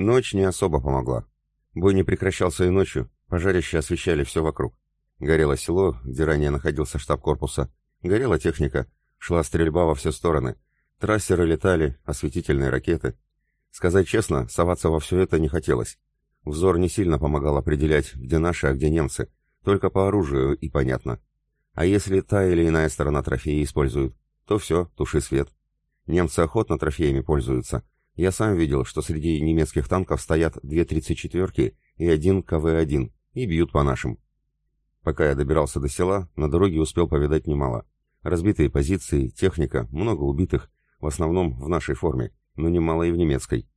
Ночь не особо помогла. Бой не прекращался и ночью, пожарища освещали все вокруг. Горело село, где ранее находился штаб корпуса. Горела техника, шла стрельба во все стороны. Трассеры летали, осветительные ракеты. Сказать честно, соваться во все это не хотелось. Взор не сильно помогал определять, где наши, а где немцы. Только по оружию и понятно. А если та или иная сторона трофеи используют, то все, туши свет. Немцы охотно трофеями пользуются. Я сам видел, что среди немецких танков стоят две 34-ки и один КВ-1 и бьют по нашим. Пока я добирался до села, на дороге успел повидать немало. Разбитые позиции, техника, много убитых, в основном в нашей форме, но немало и в немецкой.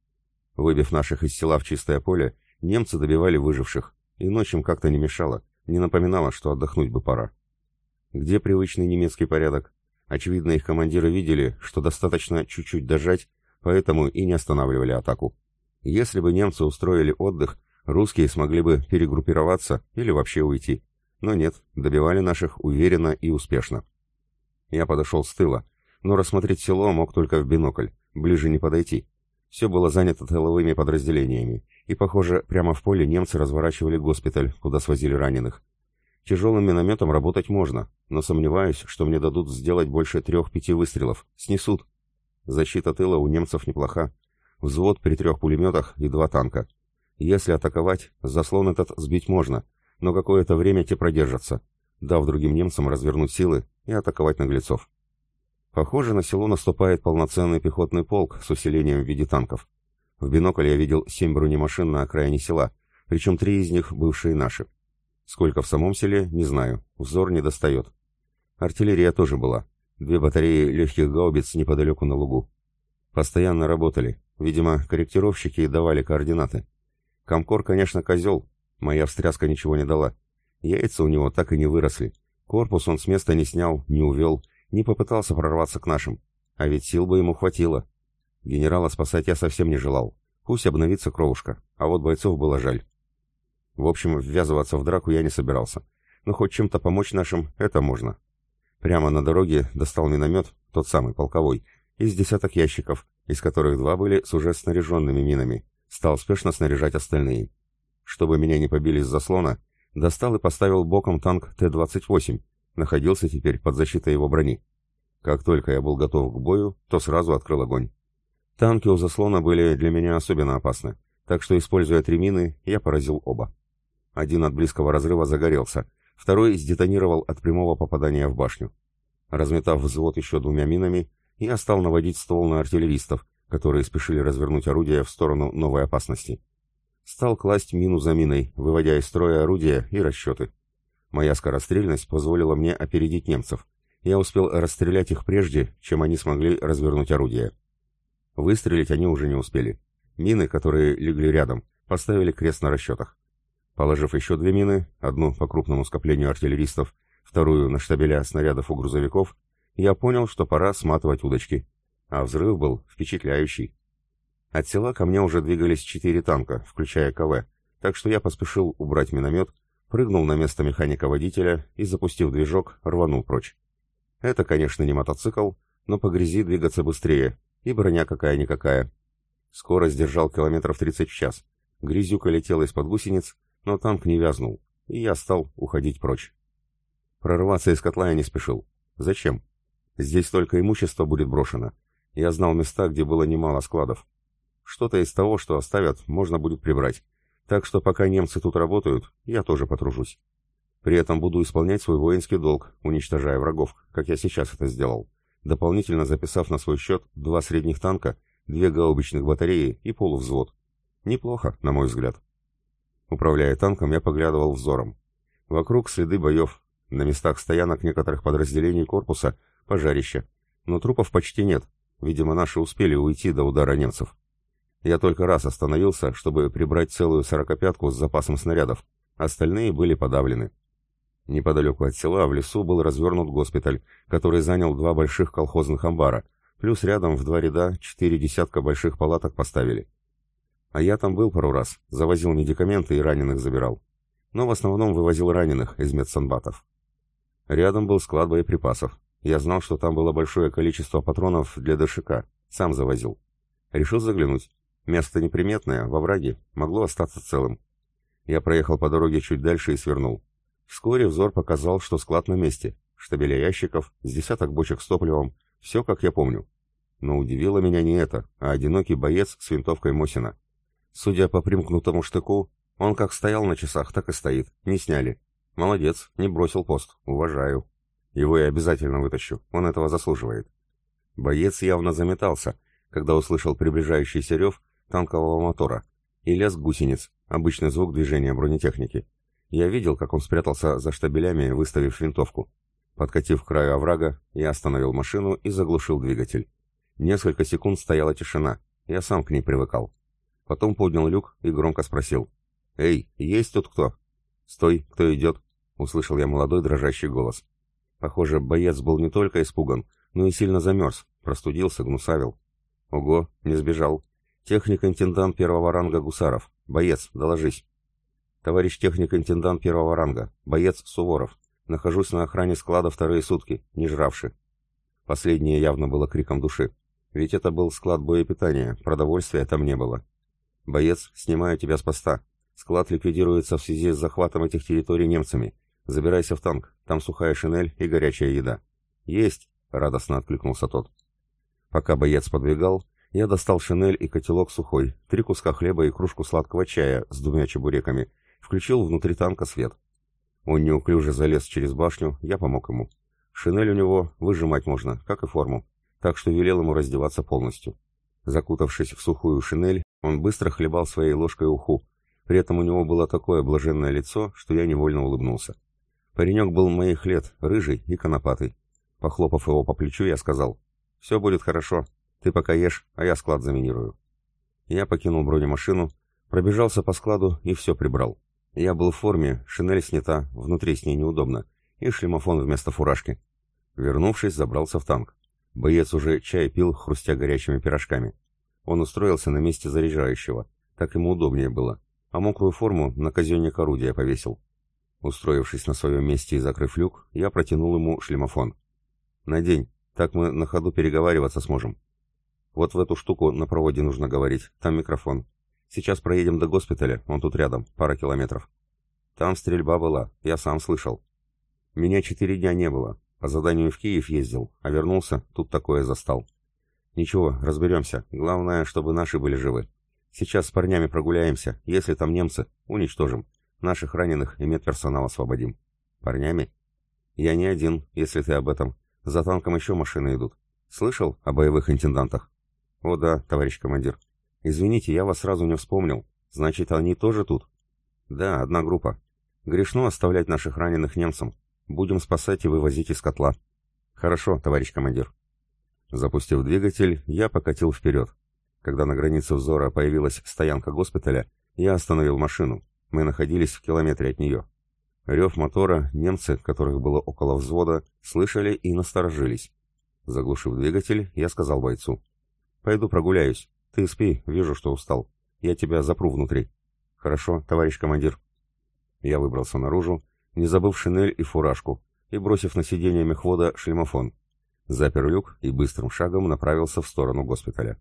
Выбив наших из села в чистое поле, немцы добивали выживших, и ночь им как-то не мешала, не напоминала, что отдохнуть бы пора. Где привычный немецкий порядок? Очевидно, их командиры видели, что достаточно чуть-чуть дожать, поэтому и не останавливали атаку. Если бы немцы устроили отдых, русские смогли бы перегруппироваться или вообще уйти. Но нет, добивали наших уверенно и успешно. Я подошел с тыла, но рассмотреть село мог только в бинокль, ближе не подойти. Все было занято тыловыми подразделениями, и, похоже, прямо в поле немцы разворачивали госпиталь, куда свозили раненых. Тяжелым минометом работать можно, но сомневаюсь, что мне дадут сделать больше трех-пяти выстрелов. Снесут. Защита тыла у немцев неплоха. Взвод при трех пулеметах и два танка. Если атаковать, заслон этот сбить можно, но какое-то время те продержатся, дав другим немцам развернуть силы и атаковать наглецов. Похоже, на село наступает полноценный пехотный полк с усилением в виде танков. В бинокль я видел семь бронемашин на окраине села, причем три из них бывшие наши. Сколько в самом селе, не знаю, взор не достает. Артиллерия тоже была. Две батареи легких гаубиц неподалеку на лугу. Постоянно работали. Видимо, корректировщики давали координаты. Комкор, конечно, козел. Моя встряска ничего не дала. Яйца у него так и не выросли. Корпус он с места не снял, не увел, не попытался прорваться к нашим. А ведь сил бы ему хватило. Генерала спасать я совсем не желал. Пусть обновится кровушка, а вот бойцов было жаль. В общем, ввязываться в драку я не собирался. Но хоть чем-то помочь нашим, это можно. Прямо на дороге достал миномет, тот самый, полковой, из десяток ящиков, из которых два были с уже снаряженными минами. Стал спешно снаряжать остальные. Чтобы меня не побили с заслона, достал и поставил боком танк Т-28, находился теперь под защитой его брони. Как только я был готов к бою, то сразу открыл огонь. Танки у заслона были для меня особенно опасны, так что, используя три мины, я поразил оба. Один от близкого разрыва загорелся, второй сдетонировал от прямого попадания в башню. Разметав взвод еще двумя минами, я стал наводить ствол на артиллеристов, которые спешили развернуть орудие в сторону новой опасности. Стал класть мину за миной, выводя из строя орудия и расчеты. Моя скорострельность позволила мне опередить немцев. Я успел расстрелять их прежде, чем они смогли развернуть орудие. Выстрелить они уже не успели. Мины, которые легли рядом, поставили крест на расчетах. Положив еще две мины, одну по крупному скоплению артиллеристов, вторую на штабеля снарядов у грузовиков, я понял, что пора сматывать удочки. А взрыв был впечатляющий. От села ко мне уже двигались четыре танка, включая КВ, так что я поспешил убрать миномет, прыгнул на место механика-водителя и, запустив движок, рванул прочь. Это, конечно, не мотоцикл, но по грязи двигаться быстрее, и броня какая-никакая. Скорость держал километров 30 в час. Грязюка летела из-под гусениц, но танк не вязнул, и я стал уходить прочь. Прорваться из котла я не спешил. Зачем? Здесь только имущество будет брошено. Я знал места, где было немало складов. Что-то из того, что оставят, можно будет прибрать. Так что пока немцы тут работают, я тоже потружусь. При этом буду исполнять свой воинский долг, уничтожая врагов, как я сейчас это сделал, дополнительно записав на свой счет два средних танка, две гаубичных батареи и полувзвод. Неплохо, на мой взгляд. Управляя танком, я поглядывал взором. Вокруг следы боев. На местах стоянок некоторых подразделений корпуса пожарище. Но трупов почти нет. Видимо, наши успели уйти до удара немцев. Я только раз остановился, чтобы прибрать целую сорокопятку с запасом снарядов. Остальные были подавлены. Неподалеку от села в лесу был развернут госпиталь, который занял два больших колхозных амбара, плюс рядом в два ряда четыре десятка больших палаток поставили. А я там был пару раз, завозил медикаменты и раненых забирал. Но в основном вывозил раненых из медсанбатов. Рядом был склад боеприпасов. Я знал, что там было большое количество патронов для ДШК. Сам завозил. Решил заглянуть. Место неприметное, во враге, могло остаться целым. Я проехал по дороге чуть дальше и свернул. Вскоре взор показал, что склад на месте. Штабеля ящиков, с десяток бочек с топливом. Все, как я помню. Но удивило меня не это, а одинокий боец с винтовкой Мосина. Судя по примкнутому штыку, он как стоял на часах, так и стоит. Не сняли. Молодец, не бросил пост. Уважаю. Его я обязательно вытащу. Он этого заслуживает. Боец явно заметался, когда услышал приближающийся рев танкового мотора и лязг гусениц, обычный звук движения бронетехники. Я видел, как он спрятался за штабелями, выставив винтовку. Подкатив к краю оврага, я остановил машину и заглушил двигатель. Несколько секунд стояла тишина, я сам к ней привыкал. Потом поднял люк и громко спросил. «Эй, есть тут кто?» «Стой, кто идет?» — услышал я молодой дрожащий голос. Похоже, боец был не только испуган, но и сильно замерз, простудился, гнусавил. Ого, не сбежал. Техник-интендант первого ранга Гусаров. Боец, доложись. Товарищ техник-интендант первого ранга. Боец Суворов. Нахожусь на охране склада вторые сутки, не жравши. Последнее явно было криком души. Ведь это был склад боепитания, продовольствия там не было. Боец, снимаю тебя с поста. Склад ликвидируется в связи с захватом этих территорий немцами. Забирайся в танк, там сухая шинель и горячая еда. Есть, радостно откликнулся тот. Пока боец подвигал, я достал шинель и котелок сухой, три куска хлеба и кружку сладкого чая с двумя чебуреками, включил внутри танка свет. Он неуклюже залез через башню, я помог ему. Шинель у него выжимать можно, как и форму, так что велел ему раздеваться полностью. Закутавшись в сухую шинель, он быстро хлебал своей ложкой уху, при этом у него было такое блаженное лицо, что я невольно улыбнулся. Паренек был моих лет, рыжий и конопатый. Похлопав его по плечу, я сказал, «Все будет хорошо. Ты пока ешь, а я склад заминирую». Я покинул бронемашину, пробежался по складу и все прибрал. Я был в форме, шинель снята, внутри с ней неудобно, и шлемофон вместо фуражки. Вернувшись, забрался в танк. Боец уже чай пил, хрустя горячими пирожками. Он устроился на месте заряжающего. Так ему удобнее было а мокрую форму на казенник орудия повесил. Устроившись на своем месте и закрыв люк, я протянул ему шлемофон. «Надень, так мы на ходу переговариваться сможем. Вот в эту штуку на проводе нужно говорить, там микрофон. Сейчас проедем до госпиталя, он тут рядом, пара километров. Там стрельба была, я сам слышал. Меня четыре дня не было, по заданию в Киев ездил, а вернулся, тут такое застал. Ничего, разберемся, главное, чтобы наши были живы. Сейчас с парнями прогуляемся. Если там немцы, уничтожим. Наших раненых и медперсонал освободим. Парнями? Я не один, если ты об этом. За танком еще машины идут. Слышал о боевых интендантах? О да, товарищ командир. Извините, я вас сразу не вспомнил. Значит, они тоже тут? Да, одна группа. Грешно оставлять наших раненых немцам. Будем спасать и вывозить из котла. Хорошо, товарищ командир. Запустив двигатель, я покатил вперед. Когда на границе взора появилась стоянка госпиталя, я остановил машину. Мы находились в километре от нее. Рев мотора немцы, которых было около взвода, слышали и насторожились. Заглушив двигатель, я сказал бойцу. «Пойду прогуляюсь. Ты спи, вижу, что устал. Я тебя запру внутри». «Хорошо, товарищ командир». Я выбрался наружу, не забыв шинель и фуражку, и, бросив на сиденье мехвода шлемофон, запер люк и быстрым шагом направился в сторону госпиталя.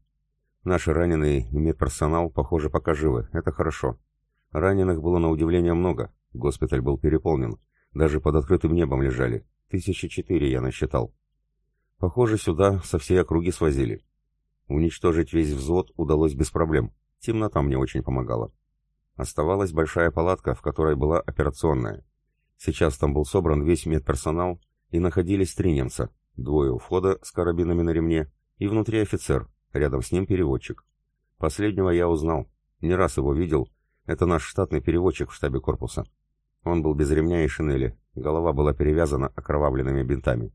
Наши раненые и медперсонал, похоже, пока живы. Это хорошо. Раненых было на удивление много. Госпиталь был переполнен. Даже под открытым небом лежали. Тысячи четыре я насчитал. Похоже, сюда со всей округи свозили. Уничтожить весь взвод удалось без проблем. Темнота мне очень помогала. Оставалась большая палатка, в которой была операционная. Сейчас там был собран весь медперсонал, и находились три немца. Двое у входа с карабинами на ремне, и внутри офицер, Рядом с ним переводчик. Последнего я узнал. Не раз его видел. Это наш штатный переводчик в штабе корпуса. Он был без ремня и шинели. Голова была перевязана окровавленными бинтами.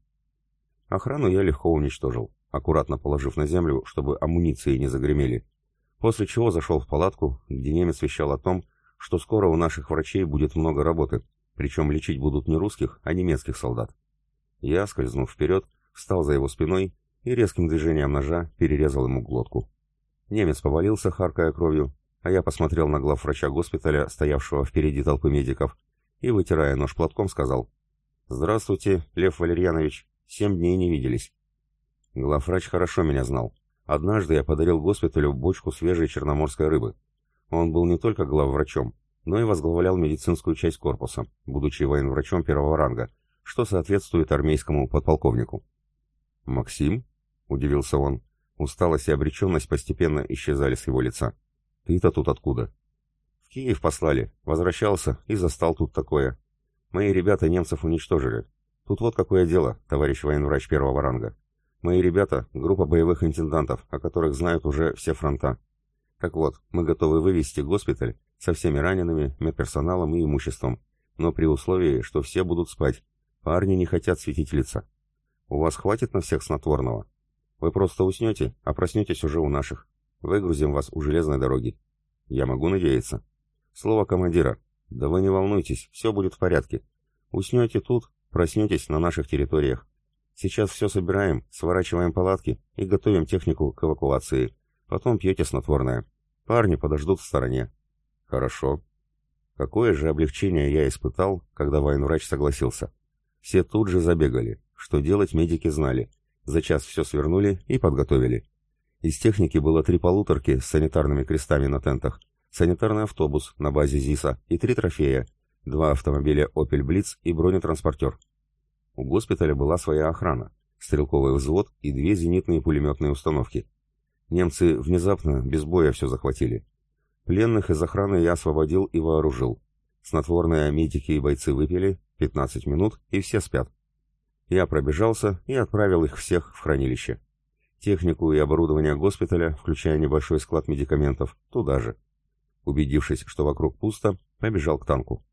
Охрану я легко уничтожил, аккуратно положив на землю, чтобы амуниции не загремели. После чего зашел в палатку, где немец вещал о том, что скоро у наших врачей будет много работы, причем лечить будут не русских, а немецких солдат. Я, скользнув вперед, встал за его спиной и резким движением ножа перерезал ему глотку. Немец повалился, харкая кровью, а я посмотрел на главврача госпиталя, стоявшего впереди толпы медиков, и, вытирая нож платком, сказал «Здравствуйте, Лев Валерьянович, семь дней не виделись». Главврач хорошо меня знал. Однажды я подарил госпиталю бочку свежей черноморской рыбы. Он был не только главврачом, но и возглавлял медицинскую часть корпуса, будучи военврачом первого ранга, что соответствует армейскому подполковнику. «Максим?» — удивился он. Усталость и обреченность постепенно исчезали с его лица. «Ты-то тут откуда?» «В Киев послали. Возвращался и застал тут такое. Мои ребята немцев уничтожили. Тут вот какое дело, товарищ военврач первого ранга. Мои ребята — группа боевых интендантов, о которых знают уже все фронта. Так вот, мы готовы вывести госпиталь со всеми ранеными, медперсоналом и имуществом, но при условии, что все будут спать. Парни не хотят светить лица. У вас хватит на всех снотворного? Вы просто уснете, а проснетесь уже у наших. Выгрузим вас у железной дороги. Я могу надеяться. Слово командира. Да вы не волнуйтесь, все будет в порядке. Уснете тут, проснетесь на наших территориях. Сейчас все собираем, сворачиваем палатки и готовим технику к эвакуации. Потом пьете снотворное. Парни подождут в стороне. Хорошо. Какое же облегчение я испытал, когда военврач согласился. Все тут же забегали. Что делать медики знали. За час все свернули и подготовили. Из техники было три полуторки с санитарными крестами на тентах, санитарный автобус на базе ЗИСа и три трофея, два автомобиля Opel Blitz и бронетранспортер. У госпиталя была своя охрана, стрелковый взвод и две зенитные пулеметные установки. Немцы внезапно, без боя, все захватили. Пленных из охраны я освободил и вооружил. Снотворные медики и бойцы выпили, 15 минут, и все спят. Я пробежался и отправил их всех в хранилище. Технику и оборудование госпиталя, включая небольшой склад медикаментов, туда же. Убедившись, что вокруг пусто, побежал к танку.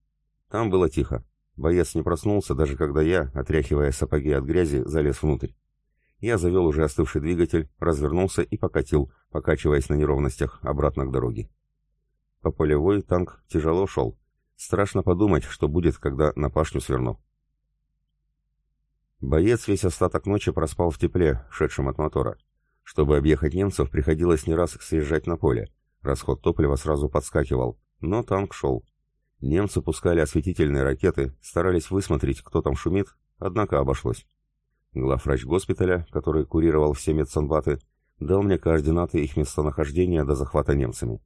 Там было тихо. Боец не проснулся, даже когда я, отряхивая сапоги от грязи, залез внутрь. Я завел уже остывший двигатель, развернулся и покатил, покачиваясь на неровностях, обратно к дороге. По полевой танк тяжело шел. Страшно подумать, что будет, когда на пашню сверну. Боец весь остаток ночи проспал в тепле, шедшем от мотора. Чтобы объехать немцев, приходилось не раз съезжать на поле. Расход топлива сразу подскакивал, но танк шел. Немцы пускали осветительные ракеты, старались высмотреть, кто там шумит, однако обошлось. Главврач госпиталя, который курировал все медсанбаты, дал мне координаты их местонахождения до захвата немцами,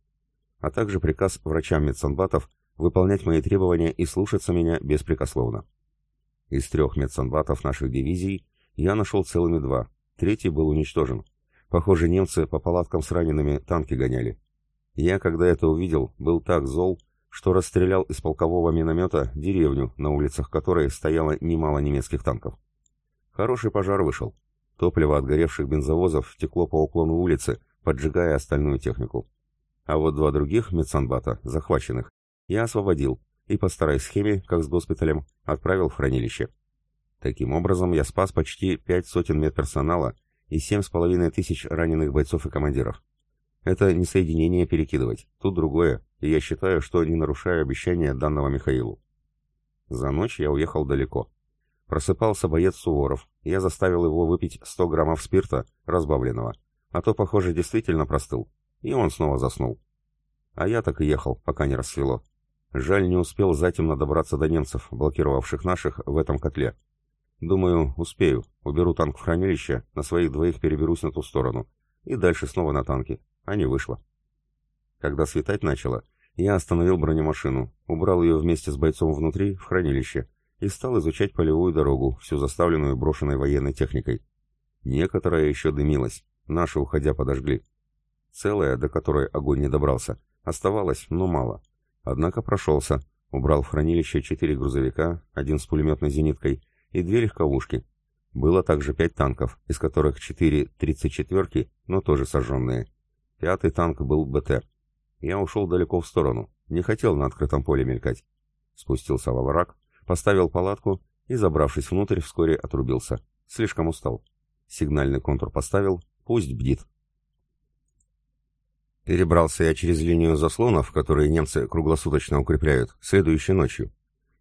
а также приказ врачам медсанбатов выполнять мои требования и слушаться меня беспрекословно. Из трех медсанбатов наших дивизий я нашел целыми два, третий был уничтожен. Похоже, немцы по палаткам с ранеными танки гоняли. Я, когда это увидел, был так зол, что расстрелял из полкового миномета деревню, на улицах которой стояло немало немецких танков. Хороший пожар вышел. Топливо от горевших бензовозов текло по уклону улицы, поджигая остальную технику. А вот два других медсанбата, захваченных, я освободил и по старой схеме, как с госпиталем, отправил в хранилище. Таким образом, я спас почти пять сотен медперсонала и семь с половиной тысяч раненых бойцов и командиров. Это не соединение перекидывать, тут другое, и я считаю, что не нарушаю обещания данного Михаилу. За ночь я уехал далеко. Просыпался боец Суворов, я заставил его выпить 100 граммов спирта, разбавленного, а то, похоже, действительно простыл, и он снова заснул. А я так и ехал, пока не рассвело. Жаль, не успел затемно добраться до немцев, блокировавших наших в этом котле. Думаю, успею, уберу танк в хранилище, на своих двоих переберусь на ту сторону, и дальше снова на танке а не вышло. Когда светать начало, я остановил бронемашину, убрал ее вместе с бойцом внутри, в хранилище, и стал изучать полевую дорогу, всю заставленную брошенной военной техникой. Некоторая еще дымилась, наши, уходя, подожгли. Целая, до которой огонь не добрался, оставалось, но мало. Однако прошелся, убрал в хранилище четыре грузовика, один с пулеметной зениткой и две легковушки. Было также пять танков, из которых четыре тридцать четверки, но тоже сожженные. Пятый танк был БТ. Я ушел далеко в сторону, не хотел на открытом поле мелькать. Спустился во враг, поставил палатку и, забравшись внутрь, вскоре отрубился. Слишком устал. Сигнальный контур поставил, пусть бдит. Перебрался я через линию заслонов, которые немцы круглосуточно укрепляют, следующей ночью.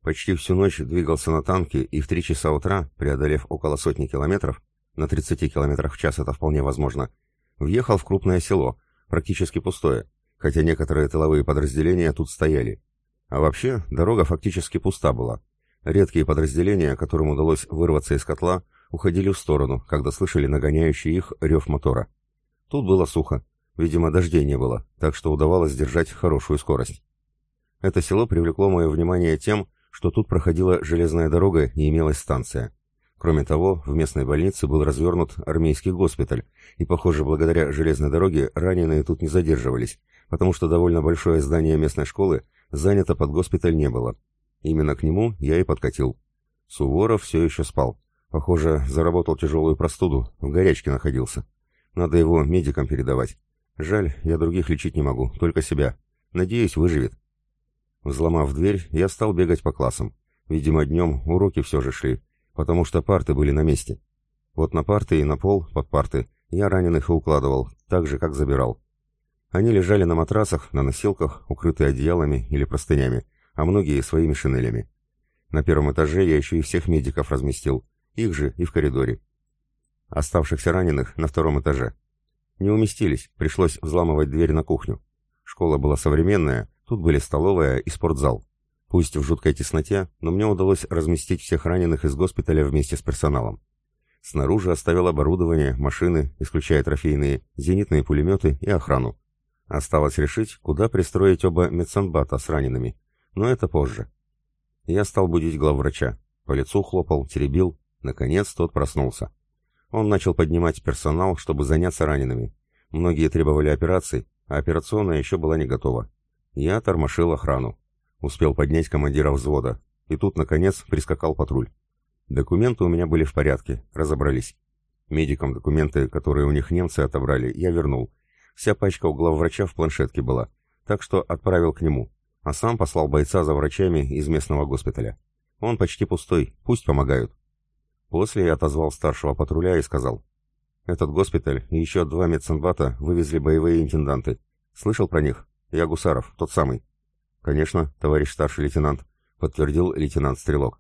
Почти всю ночь двигался на танке и в три часа утра, преодолев около сотни километров, на 30 километрах в час это вполне возможно, въехал в крупное село, практически пустое, хотя некоторые тыловые подразделения тут стояли. А вообще, дорога фактически пуста была. Редкие подразделения, которым удалось вырваться из котла, уходили в сторону, когда слышали нагоняющий их рев мотора. Тут было сухо. Видимо, дождей не было, так что удавалось держать хорошую скорость. Это село привлекло мое внимание тем, что тут проходила железная дорога и имелась станция. Кроме того, в местной больнице был развернут армейский госпиталь, и, похоже, благодаря железной дороге раненые тут не задерживались, потому что довольно большое здание местной школы занято под госпиталь не было. Именно к нему я и подкатил. Суворов все еще спал. Похоже, заработал тяжелую простуду, в горячке находился. Надо его медикам передавать. Жаль, я других лечить не могу, только себя. Надеюсь, выживет. Взломав дверь, я стал бегать по классам. Видимо, днем уроки все же шли, потому что парты были на месте. Вот на парты и на пол, под парты, я раненых и укладывал, так же, как забирал. Они лежали на матрасах, на носилках, укрытые одеялами или простынями, а многие своими шинелями. На первом этаже я еще и всех медиков разместил, их же и в коридоре. Оставшихся раненых на втором этаже. Не уместились, пришлось взламывать дверь на кухню. Школа была современная, тут были столовая и спортзал. Пусть в жуткой тесноте, но мне удалось разместить всех раненых из госпиталя вместе с персоналом. Снаружи оставил оборудование, машины, исключая трофейные, зенитные пулеметы и охрану. Осталось решить, куда пристроить оба медсанбата с ранеными, но это позже. Я стал будить главврача. По лицу хлопал, теребил. Наконец тот проснулся. Он начал поднимать персонал, чтобы заняться ранеными. Многие требовали операций, а операционная еще была не готова. Я тормошил охрану. Успел поднять командира взвода. И тут, наконец, прискакал патруль. Документы у меня были в порядке, разобрались. Медикам документы, которые у них немцы отобрали, я вернул. Вся пачка у главврача в планшетке была, так что отправил к нему, а сам послал бойца за врачами из местного госпиталя. Он почти пустой, пусть помогают. После я отозвал старшего патруля и сказал. Этот госпиталь и еще два медсанбата вывезли боевые интенданты. Слышал про них? Я Гусаров, тот самый. Конечно, товарищ старший лейтенант, подтвердил лейтенант Стрелок.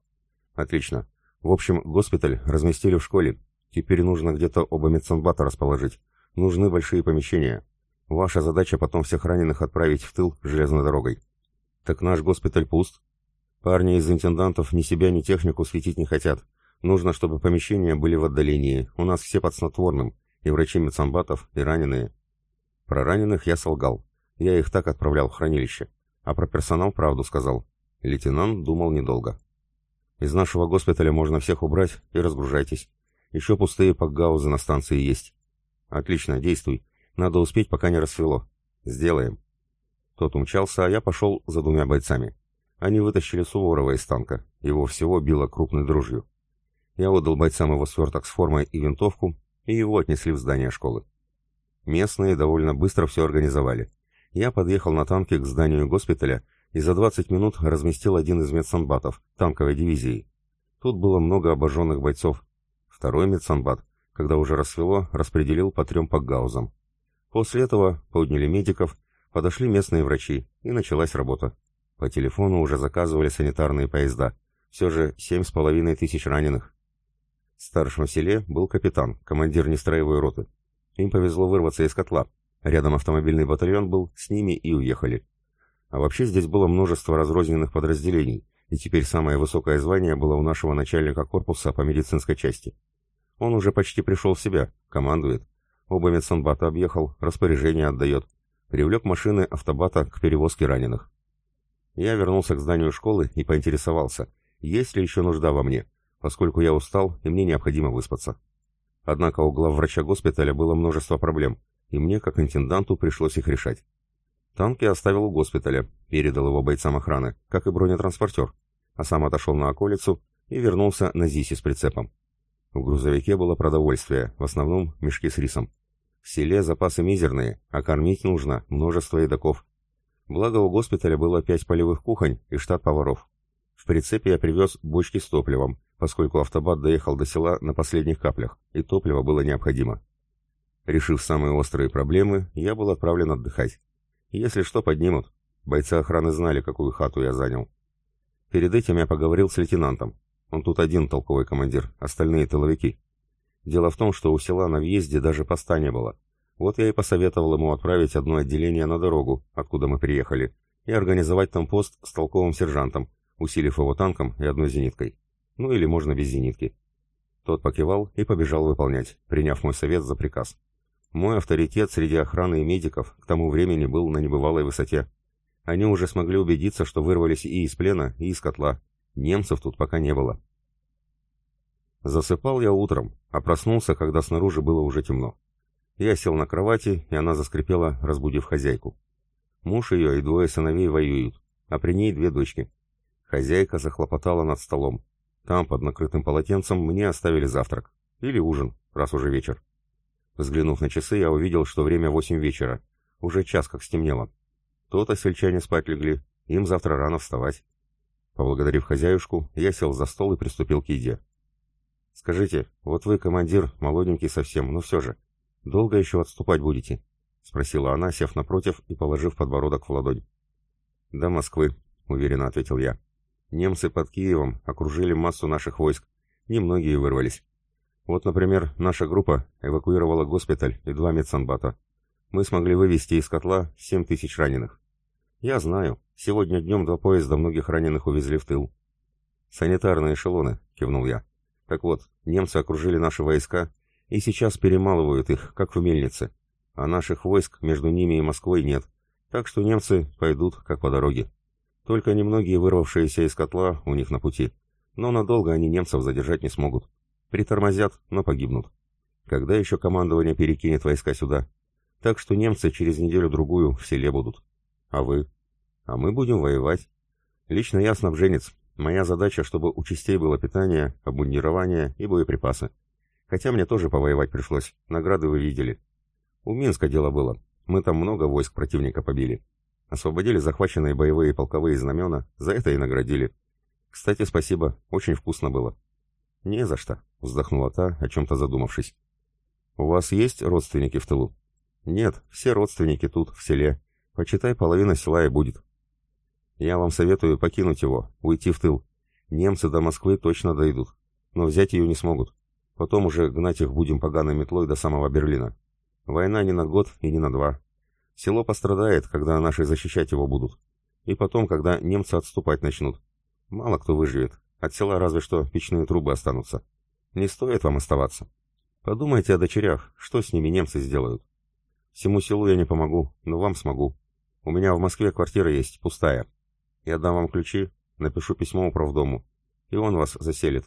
Отлично. В общем, госпиталь разместили в школе. Теперь нужно где-то оба медсанбата расположить. Нужны большие помещения. Ваша задача потом всех раненых отправить в тыл железной дорогой. Так наш госпиталь пуст. Парни из интендантов ни себя, ни технику светить не хотят. Нужно, чтобы помещения были в отдалении. У нас все под снотворным. И врачи медсамбатов, и раненые. Про раненых я солгал. Я их так отправлял в хранилище. А про персонал правду сказал. Лейтенант думал недолго. Из нашего госпиталя можно всех убрать и разгружайтесь. Еще пустые пакгаузы на станции есть. Отлично, действуй. Надо успеть, пока не рассвело. Сделаем. Тот умчался, а я пошел за двумя бойцами. Они вытащили Суворова из танка. Его всего било крупной дрожью. Я отдал бойцам его сверток с формой и винтовку, и его отнесли в здание школы. Местные довольно быстро все организовали. Я подъехал на танке к зданию госпиталя и за 20 минут разместил один из медсанбатов, танковой дивизии. Тут было много обожженных бойцов. Второй медсанбат, когда уже рассвело, распределил по трем пакгаузам. После этого подняли медиков, подошли местные врачи, и началась работа. По телефону уже заказывали санитарные поезда. Все же семь с половиной тысяч раненых. Старшим в селе был капитан, командир нестроевой роты. Им повезло вырваться из котла. Рядом автомобильный батальон был, с ними и уехали. А вообще здесь было множество разрозненных подразделений, и теперь самое высокое звание было у нашего начальника корпуса по медицинской части. Он уже почти пришел в себя, командует. Оба медсанбата объехал, распоряжение отдает. Привлек машины автобата к перевозке раненых. Я вернулся к зданию школы и поинтересовался, есть ли еще нужда во мне поскольку я устал и мне необходимо выспаться. Однако у главврача госпиталя было множество проблем, и мне, как интенданту, пришлось их решать. Танки оставил у госпиталя, передал его бойцам охраны, как и бронетранспортер, а сам отошел на околицу и вернулся на ЗИСе с прицепом. В грузовике было продовольствие, в основном мешки с рисом. В селе запасы мизерные, а кормить нужно множество едоков. Благо у госпиталя было пять полевых кухонь и штат поваров. В прицепе я привез бочки с топливом, поскольку автобат доехал до села на последних каплях, и топливо было необходимо. Решив самые острые проблемы, я был отправлен отдыхать. Если что, поднимут. Бойцы охраны знали, какую хату я занял. Перед этим я поговорил с лейтенантом. Он тут один толковый командир, остальные тыловики. Дело в том, что у села на въезде даже поста не было. Вот я и посоветовал ему отправить одно отделение на дорогу, откуда мы приехали, и организовать там пост с толковым сержантом, усилив его танком и одной зениткой. Ну или можно без зенитки. Тот покивал и побежал выполнять, приняв мой совет за приказ. Мой авторитет среди охраны и медиков к тому времени был на небывалой высоте. Они уже смогли убедиться, что вырвались и из плена, и из котла. Немцев тут пока не было. Засыпал я утром, а проснулся, когда снаружи было уже темно. Я сел на кровати, и она заскрипела, разбудив хозяйку. Муж ее и двое сыновей воюют, а при ней две дочки. Хозяйка захлопотала над столом. Там, под накрытым полотенцем, мне оставили завтрак. Или ужин, раз уже вечер. Взглянув на часы, я увидел, что время восемь вечера. Уже час как стемнело. То-то сельчане спать легли, им завтра рано вставать. Поблагодарив хозяюшку, я сел за стол и приступил к еде. «Скажите, вот вы, командир, молоденький совсем, но все же, долго еще отступать будете?» — спросила она, сев напротив и положив подбородок в ладонь. «До Москвы», — уверенно ответил я. «Немцы под Киевом окружили массу наших войск, немногие вырвались. Вот, например, наша группа эвакуировала госпиталь и два медсанбата. Мы смогли вывести из котла семь тысяч раненых. Я знаю, сегодня днем два поезда многих раненых увезли в тыл. «Санитарные эшелоны», — кивнул я. Так вот, немцы окружили наши войска и сейчас перемалывают их, как в мельнице. А наших войск между ними и Москвой нет, так что немцы пойдут, как по дороге. Только немногие вырвавшиеся из котла у них на пути. Но надолго они немцев задержать не смогут. Притормозят, но погибнут. Когда еще командование перекинет войска сюда? Так что немцы через неделю-другую в селе будут. А вы? А мы будем воевать. Лично я снабженец, Моя задача, чтобы у частей было питание, обмундирование и боеприпасы. Хотя мне тоже повоевать пришлось, награды вы видели. У Минска дело было, мы там много войск противника побили. Освободили захваченные боевые полковые знамена, за это и наградили. Кстати, спасибо, очень вкусно было. «Не за что», — вздохнула та, о чем-то задумавшись. «У вас есть родственники в тылу?» «Нет, все родственники тут, в селе. Почитай, половина села и будет. Я вам советую покинуть его, уйти в тыл. Немцы до Москвы точно дойдут, но взять ее не смогут. Потом уже гнать их будем поганой метлой до самого Берлина. Война не на год и не на два. Село пострадает, когда наши защищать его будут. И потом, когда немцы отступать начнут. Мало кто выживет. От села разве что печные трубы останутся. Не стоит вам оставаться. Подумайте о дочерях, что с ними немцы сделают. Всему селу я не помогу, но вам смогу. У меня в Москве квартира есть, пустая. Я дам вам ключи, напишу письмо управдому, и он вас заселит.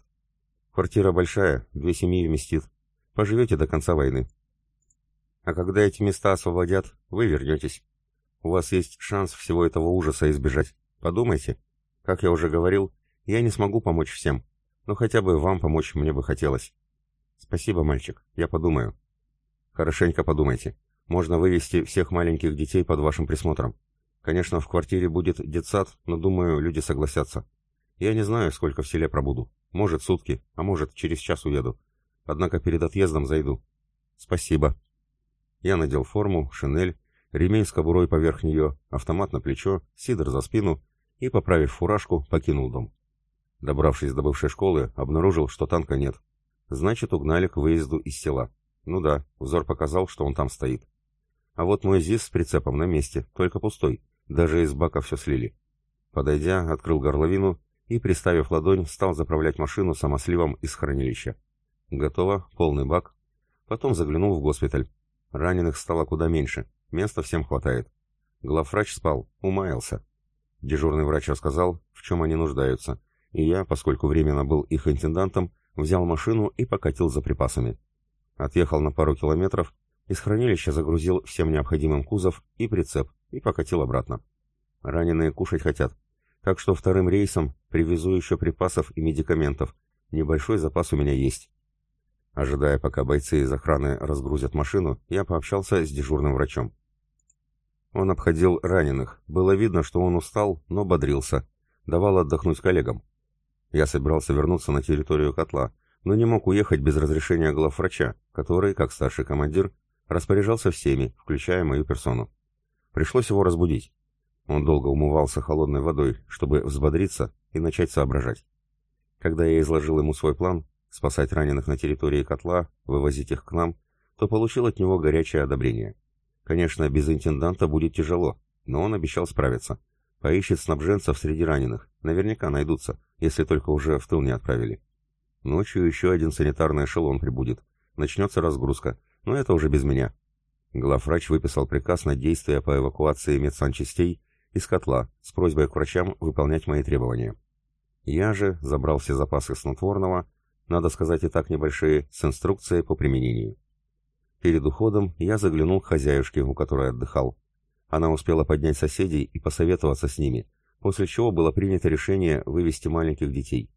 Квартира большая, две семьи вместит. Поживете до конца войны. А когда эти места освободят, вы вернетесь. У вас есть шанс всего этого ужаса избежать. Подумайте. Как я уже говорил, я не смогу помочь всем, но хотя бы вам помочь мне бы хотелось. Спасибо, мальчик, я подумаю. Хорошенько подумайте. Можно вывести всех маленьких детей под вашим присмотром. Конечно, в квартире будет детсад, но, думаю, люди согласятся. Я не знаю, сколько в селе пробуду. Может, сутки, а может, через час уеду. Однако перед отъездом зайду. Спасибо. Я надел форму, шинель, ремень с кобурой поверх нее, автомат на плечо, сидор за спину и, поправив фуражку, покинул дом. Добравшись до бывшей школы, обнаружил, что танка нет. Значит, угнали к выезду из села. Ну да, взор показал, что он там стоит. А вот мой ЗИС с прицепом на месте, только пустой. Даже из бака все слили. Подойдя, открыл горловину и, приставив ладонь, стал заправлять машину самосливом из хранилища. Готово, полный бак. Потом заглянул в госпиталь. Раненых стало куда меньше, места всем хватает. Главврач спал, умаялся. Дежурный врач рассказал, в чем они нуждаются, и я, поскольку временно был их интендантом, взял машину и покатил за припасами. Отъехал на пару километров, из хранилища загрузил всем необходимым кузов и прицеп, и покатил обратно. Раненые кушать хотят, так что вторым рейсом привезу еще припасов и медикаментов. Небольшой запас у меня есть. Ожидая, пока бойцы из охраны разгрузят машину, я пообщался с дежурным врачом. Он обходил раненых. Было видно, что он устал, но бодрился. Давал отдохнуть коллегам. Я собирался вернуться на территорию котла, но не мог уехать без разрешения главврача, который, как старший командир, распоряжался всеми, включая мою персону. Пришлось его разбудить. Он долго умывался холодной водой, чтобы взбодриться и начать соображать. Когда я изложил ему свой план спасать раненых на территории котла, вывозить их к нам, то получил от него горячее одобрение. Конечно, без интенданта будет тяжело, но он обещал справиться. Поищет снабженцев среди раненых. Наверняка найдутся, если только уже в тыл не отправили. Ночью еще один санитарный эшелон прибудет. Начнется разгрузка, но это уже без меня. Главврач выписал приказ на действия по эвакуации медсанчастей из котла с просьбой к врачам выполнять мои требования. Я же забрал все запасы снотворного, надо сказать и так небольшие, с инструкцией по применению. Перед уходом я заглянул к хозяюшке, у которой отдыхал. Она успела поднять соседей и посоветоваться с ними, после чего было принято решение вывести маленьких детей.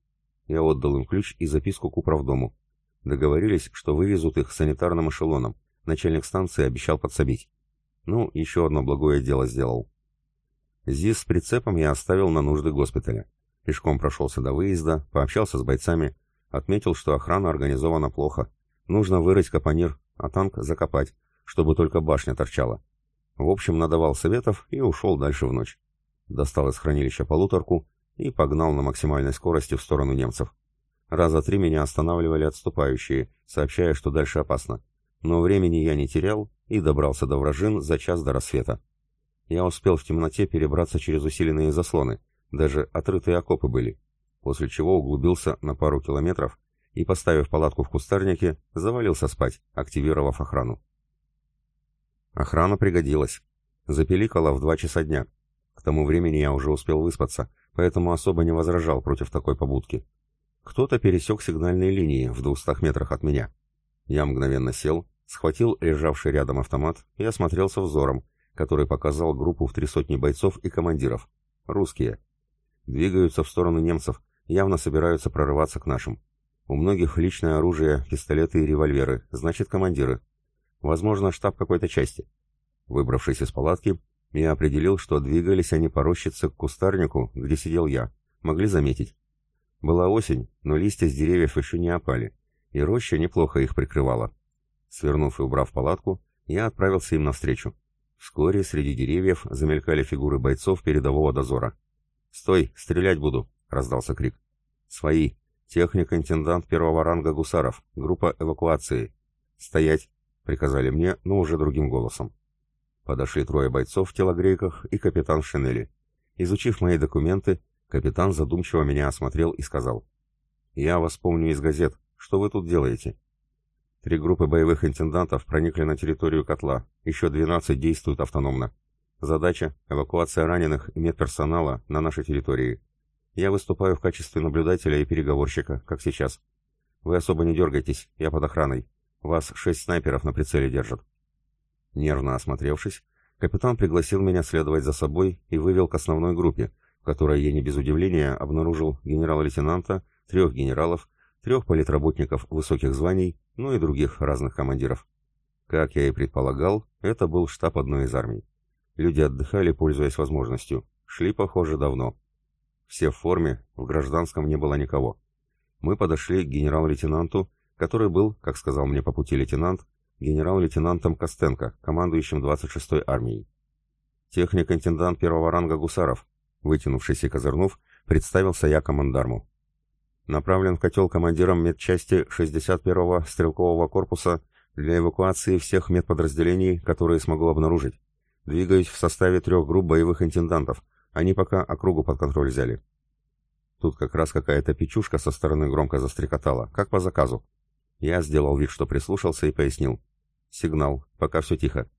Я отдал им ключ и записку к управдому. Договорились, что вывезут их санитарным эшелоном. Начальник станции обещал подсобить. Ну, еще одно благое дело сделал. ЗИС с прицепом я оставил на нужды госпиталя. Пешком прошелся до выезда, пообщался с бойцами, отметил, что охрана организована плохо. Нужно вырыть капонир, а танк закопать, чтобы только башня торчала. В общем, надавал советов и ушел дальше в ночь. Достал из хранилища полуторку и погнал на максимальной скорости в сторону немцев. Раза три меня останавливали отступающие, сообщая, что дальше опасно. Но времени я не терял и добрался до вражин за час до рассвета. Я успел в темноте перебраться через усиленные заслоны, даже отрытые окопы были, после чего углубился на пару километров и, поставив палатку в кустарнике, завалился спать, активировав охрану. Охрана пригодилась. Запеликала в два часа дня. К тому времени я уже успел выспаться, поэтому особо не возражал против такой побудки. Кто-то пересек сигнальные линии в двухстах метрах от меня. Я мгновенно сел, схватил лежавший рядом автомат и осмотрелся взором, который показал группу в три сотни бойцов и командиров. Русские. Двигаются в сторону немцев, явно собираются прорываться к нашим. У многих личное оружие, пистолеты и револьверы, значит командиры. Возможно, штаб какой-то части. Выбравшись из палатки, я определил, что двигались они по рощице к кустарнику, где сидел я. Могли заметить. Была осень, но листья с деревьев еще не опали, и роща неплохо их прикрывала. Свернув и убрав палатку, я отправился им навстречу. Вскоре среди деревьев замелькали фигуры бойцов передового дозора. «Стой, стрелять буду!» — раздался крик. «Свои! Техник-интендант первого ранга гусаров, группа эвакуации!» «Стоять!» — приказали мне, но уже другим голосом. Подошли трое бойцов в телогрейках и капитан шинели. Изучив мои документы, капитан задумчиво меня осмотрел и сказал. «Я вас помню из газет. Что вы тут делаете?» Три группы боевых интендантов проникли на территорию котла, еще 12 действуют автономно. Задача – эвакуация раненых и медперсонала на нашей территории. Я выступаю в качестве наблюдателя и переговорщика, как сейчас. Вы особо не дергайтесь, я под охраной. Вас шесть снайперов на прицеле держат. Нервно осмотревшись, капитан пригласил меня следовать за собой и вывел к основной группе, в которой я не без удивления обнаружил генерала-лейтенанта, трех генералов, трех политработников высоких званий, ну и других разных командиров. Как я и предполагал, это был штаб одной из армий. Люди отдыхали, пользуясь возможностью. Шли, похоже, давно. Все в форме, в гражданском не было никого. Мы подошли к генерал-лейтенанту, который был, как сказал мне по пути лейтенант, генерал-лейтенантом Костенко, командующим 26-й армией. Техник-интендант первого ранга гусаров, вытянувшись и козырнув, представился я командарму. Направлен в котел командиром медчасти 61-го стрелкового корпуса для эвакуации всех медподразделений, которые смогу обнаружить. Двигаюсь в составе трех групп боевых интендантов. Они пока округу под контроль взяли. Тут как раз какая-то печушка со стороны громко застрекотала, как по заказу. Я сделал вид, что прислушался и пояснил. Сигнал, пока все тихо.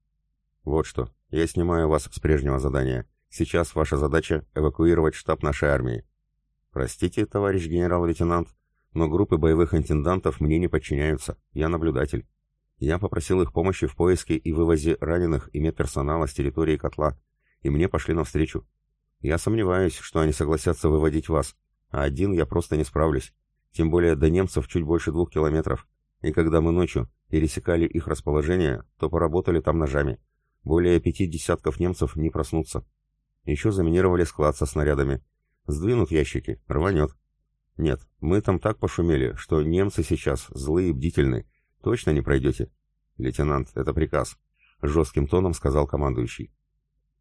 Вот что, я снимаю вас с прежнего задания. Сейчас ваша задача — эвакуировать штаб нашей армии. Простите, товарищ генерал-лейтенант, но группы боевых интендантов мне не подчиняются. Я наблюдатель. Я попросил их помощи в поиске и вывозе раненых и медперсонала с территории котла, и мне пошли навстречу. Я сомневаюсь, что они согласятся выводить вас, а один я просто не справлюсь. Тем более до немцев чуть больше двух километров. И когда мы ночью пересекали их расположение, то поработали там ножами. Более пяти десятков немцев не проснутся. Еще заминировали склад со снарядами, Сдвинут ящики, рванет. Нет, мы там так пошумели, что немцы сейчас злые и бдительны. Точно не пройдете? Лейтенант, это приказ. Жестким тоном сказал командующий.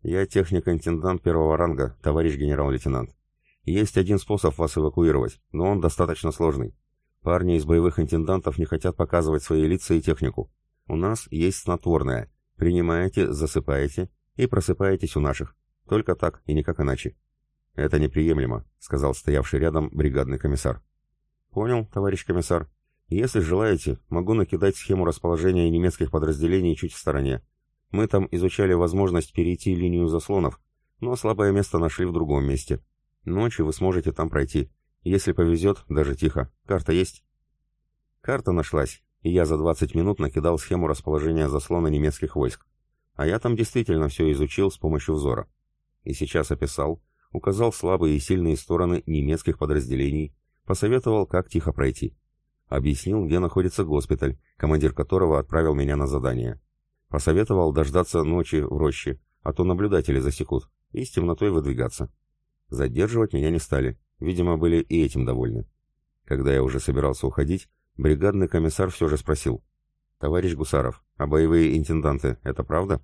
Я техник-интендант первого ранга, товарищ генерал-лейтенант. Есть один способ вас эвакуировать, но он достаточно сложный. Парни из боевых интендантов не хотят показывать свои лица и технику. У нас есть снотворное. Принимаете, засыпаете и просыпаетесь у наших. Только так и никак иначе. «Это неприемлемо», — сказал стоявший рядом бригадный комиссар. «Понял, товарищ комиссар. Если желаете, могу накидать схему расположения немецких подразделений чуть в стороне. Мы там изучали возможность перейти линию заслонов, но слабое место нашли в другом месте. Ночью вы сможете там пройти. Если повезет, даже тихо. Карта есть?» Карта нашлась, и я за 20 минут накидал схему расположения заслона немецких войск. А я там действительно все изучил с помощью взора. И сейчас описал, указал слабые и сильные стороны немецких подразделений, посоветовал, как тихо пройти. Объяснил, где находится госпиталь, командир которого отправил меня на задание. Посоветовал дождаться ночи в роще, а то наблюдатели засекут, и с темнотой выдвигаться. Задерживать меня не стали, видимо, были и этим довольны. Когда я уже собирался уходить, бригадный комиссар все же спросил. «Товарищ Гусаров, а боевые интенданты — это правда?»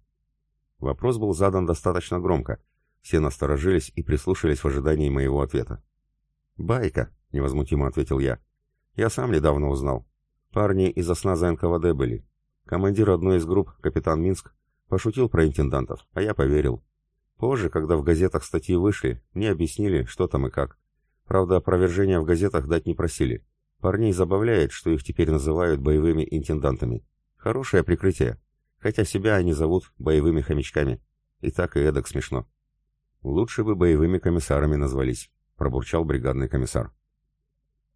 Вопрос был задан достаточно громко. Все насторожились и прислушались в ожидании моего ответа. «Байка», — невозмутимо ответил я. «Я сам недавно узнал. Парни из осназа НКВД были. Командир одной из групп, капитан Минск, пошутил про интендантов, а я поверил. Позже, когда в газетах статьи вышли, мне объяснили, что там и как. Правда, опровержения в газетах дать не просили. Парней забавляет, что их теперь называют боевыми интендантами. Хорошее прикрытие. Хотя себя они зовут боевыми хомячками. И так и эдак смешно. Лучше бы боевыми комиссарами назвались, пробурчал бригадный комиссар.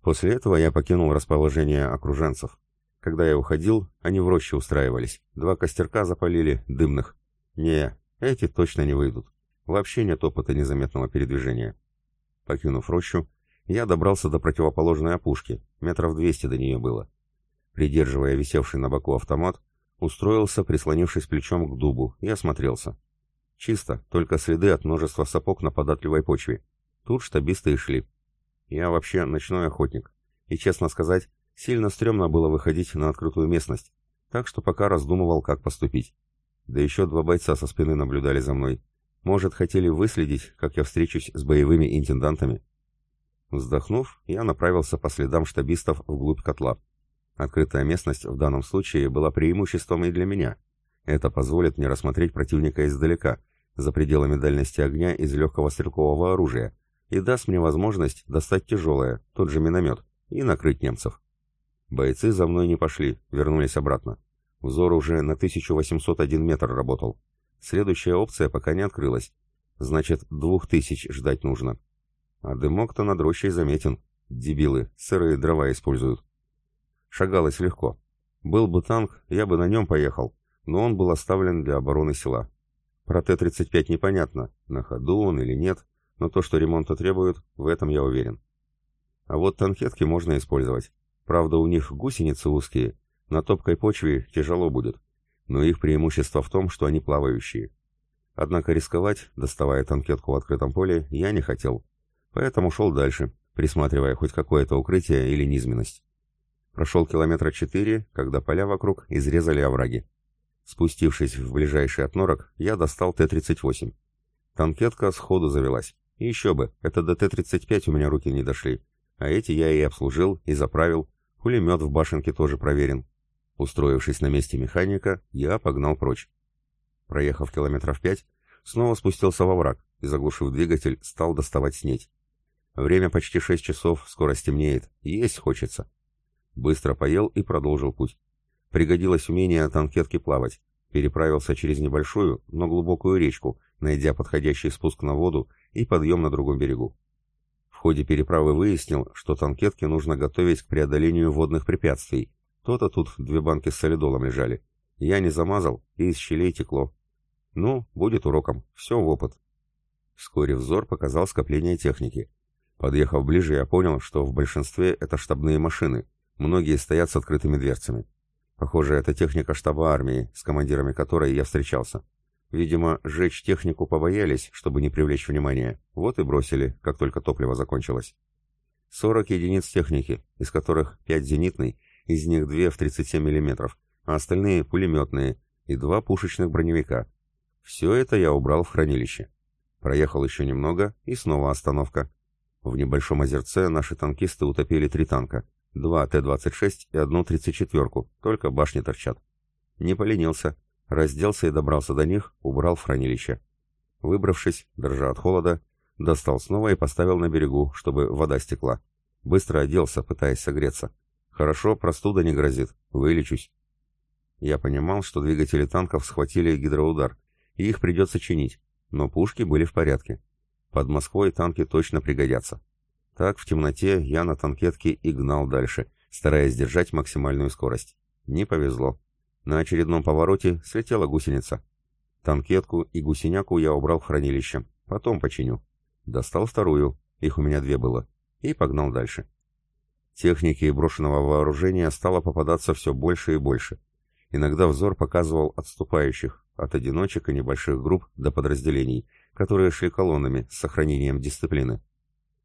После этого я покинул расположение окруженцев. Когда я уходил, они в роще устраивались. Два костерка запалили, дымных. Не, эти точно не выйдут. Вообще нет опыта незаметного передвижения. Покинув рощу, я добрался до противоположной опушки, метров двести до нее было. Придерживая висевший на боку автомат, устроился, прислонившись плечом к дубу, и осмотрелся. Чисто, только следы от множества сапог на податливой почве. Тут штабисты и шли. Я вообще ночной охотник. И, честно сказать, сильно стрёмно было выходить на открытую местность, так что пока раздумывал, как поступить. Да еще два бойца со спины наблюдали за мной. Может, хотели выследить, как я встречусь с боевыми интендантами. Вздохнув, я направился по следам штабистов вглубь котла. Открытая местность в данном случае была преимуществом и для меня. Это позволит мне рассмотреть противника издалека, за пределами дальности огня из легкого стрелкового оружия, и даст мне возможность достать тяжелое, тот же миномет, и накрыть немцев. Бойцы за мной не пошли, вернулись обратно. Взор уже на 1801 метр работал. Следующая опция пока не открылась. Значит, двух тысяч ждать нужно. А дымок-то над рощей заметен. Дебилы, сырые дрова используют. Шагалось легко. Был бы танк, я бы на нем поехал, но он был оставлен для обороны села. Про Т-35 непонятно, на ходу он или нет, но то, что ремонта требует, в этом я уверен. А вот танкетки можно использовать. Правда, у них гусеницы узкие, на топкой почве тяжело будет. Но их преимущество в том, что они плавающие. Однако рисковать, доставая танкетку в открытом поле, я не хотел. Поэтому шел дальше, присматривая хоть какое-то укрытие или низменность. Прошел километра четыре, когда поля вокруг изрезали овраги. Спустившись в ближайший отнорок, я достал Т-38. Танкетка сходу завелась. И еще бы, это до Т-35 у меня руки не дошли. А эти я и обслужил, и заправил. Пулемет в башенке тоже проверен. Устроившись на месте механика, я погнал прочь. Проехав километров пять, снова спустился во враг и, заглушив двигатель, стал доставать снеть. Время почти шесть часов, скоро стемнеет, есть хочется. Быстро поел и продолжил путь. Пригодилось умение танкетки плавать. Переправился через небольшую, но глубокую речку, найдя подходящий спуск на воду и подъем на другом берегу. Ходе переправы выяснил, что танкетке нужно готовить к преодолению водных препятствий. То-то тут две банки с солидолом лежали. Я не замазал, и из щелей текло. Ну, будет уроком. Все в опыт. Вскоре взор показал скопление техники. Подъехав ближе, я понял, что в большинстве это штабные машины. Многие стоят с открытыми дверцами. Похоже, это техника штаба армии, с командирами которой я встречался. Видимо, сжечь технику побоялись, чтобы не привлечь внимания. Вот и бросили, как только топливо закончилось. 40 единиц техники, из которых 5 зенитный, из них 2 в 37 мм, а остальные пулеметные и два пушечных броневика. Все это я убрал в хранилище. Проехал еще немного, и снова остановка. В небольшом озерце наши танкисты утопили три танка. Два Т-26 и одну 34-ку, только башни торчат. Не поленился, Разделся и добрался до них, убрал в хранилище. Выбравшись, дрожа от холода, достал снова и поставил на берегу, чтобы вода стекла. Быстро оделся, пытаясь согреться. Хорошо, простуда не грозит, вылечусь. Я понимал, что двигатели танков схватили гидроудар, и их придется чинить, но пушки были в порядке. Под Москвой танки точно пригодятся. Так, в темноте я на танкетке и гнал дальше, стараясь держать максимальную скорость. Не повезло. На очередном повороте слетела гусеница. Танкетку и гусеняку я убрал в хранилище. Потом починю. Достал вторую, их у меня две было, и погнал дальше. Техники и брошенного вооружения стало попадаться все больше и больше. Иногда взор показывал отступающих, от одиночек и небольших групп до подразделений, которые шли колоннами с сохранением дисциплины.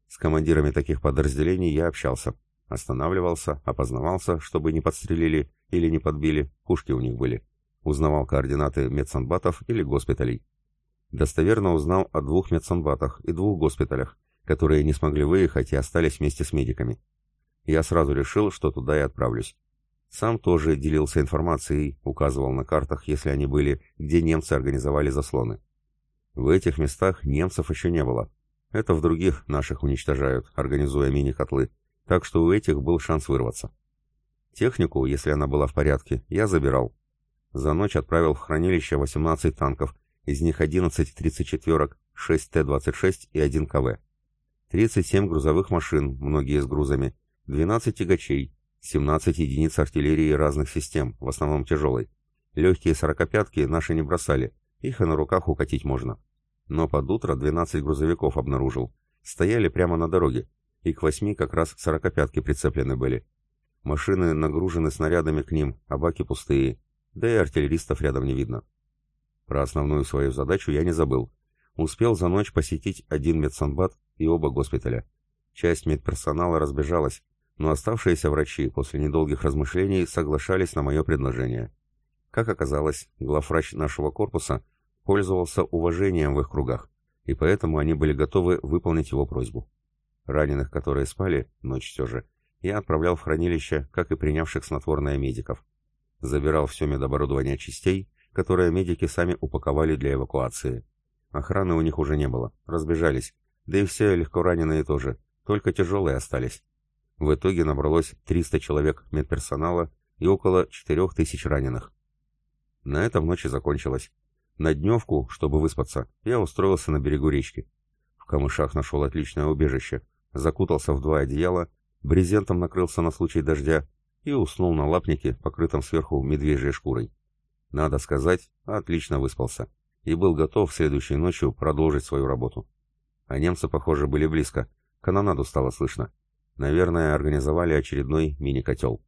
С командирами таких подразделений я общался, останавливался, опознавался, чтобы не подстрелили или не подбили, пушки у них были. Узнавал координаты медсанбатов или госпиталей. Достоверно узнал о двух медсанбатах и двух госпиталях, которые не смогли выехать и остались вместе с медиками. Я сразу решил, что туда и отправлюсь. Сам тоже делился информацией, указывал на картах, если они были, где немцы организовали заслоны. В этих местах немцев еще не было. Это в других наших уничтожают, организуя мини-котлы, так что у этих был шанс вырваться. Технику, если она была в порядке, я забирал. За ночь отправил в хранилище 18 танков, из них 11 34-ок, 6 Т-26 и 1 КВ. 37 грузовых машин, многие с грузами, 12 тягачей, 17 единиц артиллерии разных систем, в основном тяжелой. Легкие сорокопятки наши не бросали, их и на руках укатить можно. Но под утро 12 грузовиков обнаружил. Стояли прямо на дороге, и к восьми как раз сорокопятки прицеплены были. Машины нагружены снарядами к ним, а баки пустые, да и артиллеристов рядом не видно. Про основную свою задачу я не забыл. Успел за ночь посетить один медсанбат и оба госпиталя. Часть медперсонала разбежалась, но оставшиеся врачи после недолгих размышлений соглашались на мое предложение. Как оказалось, главврач нашего корпуса пользовался уважением в их кругах, и поэтому они были готовы выполнить его просьбу. Раненых, которые спали, ночь все же, я отправлял в хранилище, как и принявших снотворное медиков. Забирал все медоборудование частей, которое медики сами упаковали для эвакуации. Охраны у них уже не было, разбежались, да и все легко раненые тоже, только тяжелые остались. В итоге набралось 300 человек медперсонала и около 4000 раненых. На этом ночь и закончилась. На дневку, чтобы выспаться, я устроился на берегу речки. В камышах нашел отличное убежище, закутался в два одеяла, брезентом накрылся на случай дождя и уснул на лапнике, покрытом сверху медвежьей шкурой. Надо сказать, отлично выспался и был готов следующей ночью продолжить свою работу. А немцы, похоже, были близко, канонаду стало слышно. Наверное, организовали очередной мини-котел.